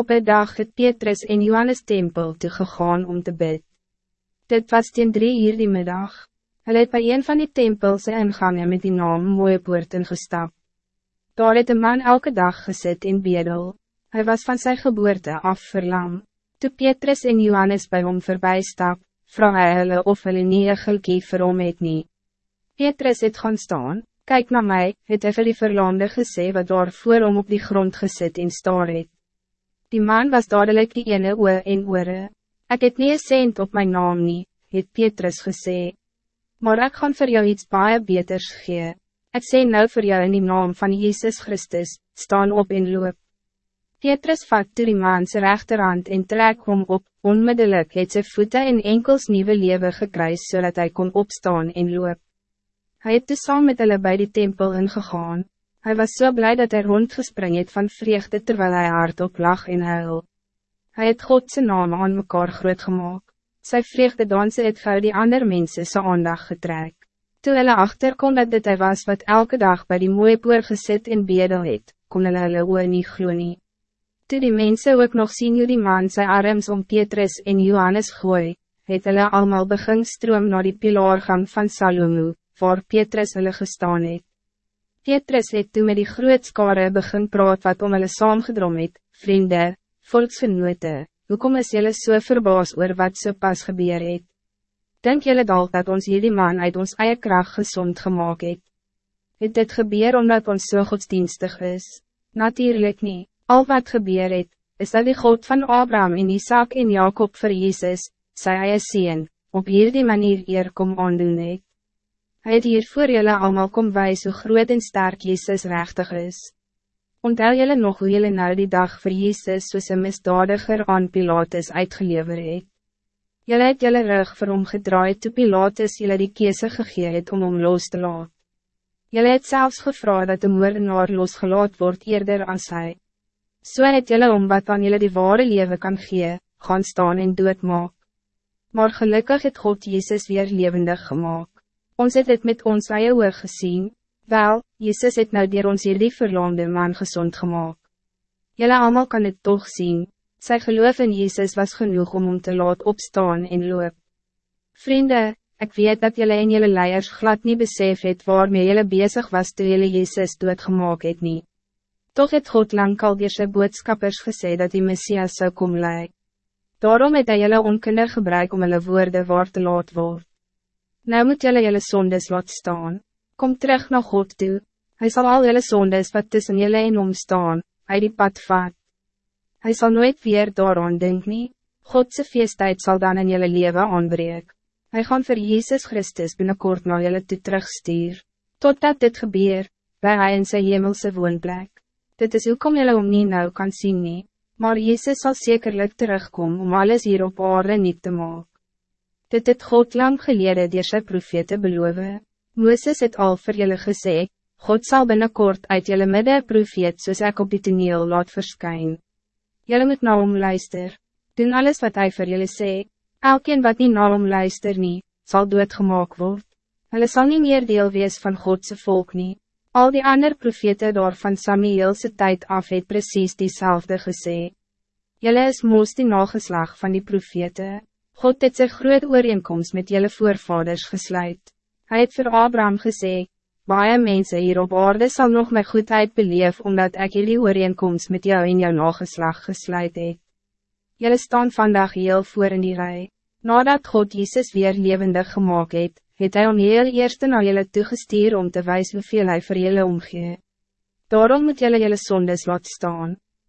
Op een dag het Petrus in Johannes tempel te gegaan om te bid. Dit was ten drie uur die middag. Hij het bij een van die tempels ingangen met die naam Mooie Poort ingestap. Daar het een man elke dag gezet in bedel. Hij was van zijn geboorte af verlam. Toe Petrus en Johannes bij hom voorbij stap, vraag hy hulle of hulle nie een gilkie vir hom het nie. Petrus het gaan staan, kyk na mij, het hy vir die verlamde gesê wat daar voor hom op die grond gezet in staar het. Die man was dadelijk die ene oor en oore. Ik het nie een cent op mijn naam nie, het Petrus gesê. Maar ik gaan voor jou iets baie beters gee. Ik sê nou voor jou in die naam van Jezus Christus, staan op en loop. Petrus vat toe die man sy rechterhand en trek hom op, onmiddellijk het sy voete en enkels nieuwe leven gekruis zodat hij kon opstaan en loop. Hij het toe saam met hulle by die tempel ingegaan. Hij was zo so blij dat hij rondgespring het van vreugde terwijl hij hardop lag en huil. Hij het Godse naam aan mekaar groot gemaakt. Sy vreugde danse het gauw die ander mensen zijn aandag getrek. Toe hulle achterkom dat dit hy was wat elke dag bij die mooie poor gesit en bedel het, kon hulle hulle oor nie glo nie. Toe die mensen ook nog sien hoe die man sy arms om Petrus en Johannes gooi, het hulle allemaal begin stroom naar die pilaargang van Salomo, waar Petrus hulle gestaan het. Petrus het toe met die grootskare begin praat wat om hulle saamgedrom het, vriende, volksgenote, hoekom is jylle so verbaas oor wat so pas gebeur het? Denk jylle dalk dat ons hierdie man uit ons eie kracht gezond gemaakt het? Het dit gebeur omdat ons so godsdienstig is? Natuurlijk niet. Al wat gebeur het, is dat die God van Abraham en Isaac en Jacob voor Jezus, sy eie sien, op hierdie manier eer kom aandoen het. Hij het hier voor jullie allemaal kom wijs hoe groot en sterk Jezus rechtig is. Ontel jullie nog hoe jullie nou die dag voor Jezus soos een misdadiger aan Pilatus uitgeleverd het. Jullie het jullie rug vir hom gedraaid toe Pilatus jullie die kese gegee het om hom los te laat. Jullie het zelfs gevraagd dat de moordenaar losgelaat wordt eerder als hij. So het jullie om wat aan jullie die ware leven kan gee, gaan staan en doet maak. Maar gelukkig het God Jezus weer levendig gemaakt. Ons het het met ons eie oor gezien. Wel, Jezus het nou dier ons hierdie verlamde man gezond gemaakt. Jullie allemaal kan het toch zien. Sy geloof in Jezus was genoeg om hom te laat opstaan en loop. Vrienden, ik weet dat jullie en jullie leiders glad niet besef het waarmee jullie bezig was toen jullie Jezus doodgemaak het nie. Toch het God lang al die sy boodskappers gesê dat die Messias zou komen lijken. Daarom het hy jullie onkundig gebruik om hulle woorde waar te laat word. Nou moet jullie jullie zondes laat staan. Kom terug naar God toe. Hij zal al jullie zondes wat tussen jullie en hom staan, uit die pad vat. Hij zal nooit weer daaraan denken. Godse feesttijd zal dan in jullie leven aanbreek. Hij gaan voor Jezus Christus binnenkort naar jullie toe terugstuur. Totdat dit gebeur, bij hij in zijn hemelse woonplek. Dit is ook om jullie om niet nou kan zien nie. Maar Jezus zal zekerlijk terugkomen om alles hier op aarde niet te maken. Dit het God lang geleden door sy profete beloof. Mooses het al vir julle gesê, God zal binnenkort uit julle midde profeet soos ek op die toneel laat verskyn. Julle moet na hom luister. Doen alles wat hij vir julle sê. Elkeen wat niet na hom luister nie, sal doodgemaak word. Hulle sal nie meer deel wees van Godse volk nie. Al die andere profete daar van Samuelse tijd af het precies diezelfde gesê. Julle is moos die nageslag van die profete. God het sy groot ooreenkomst met jullie voorvaders gesluit. Hij het voor Abraham gesê, baie mense hier op aarde sal nog my goedheid beleef, omdat ek jullie ooreenkomst met jou en jou nageslag gesluit het. Jullie staan vandaag heel voor in die rij. Nadat God Jezus weer levendig gemaakt het, het hy om heel eerste na jullie toegestuur om te wijzen hoeveel hij voor jullie omgee. Daarom moet jullie jullie zondes laat staan.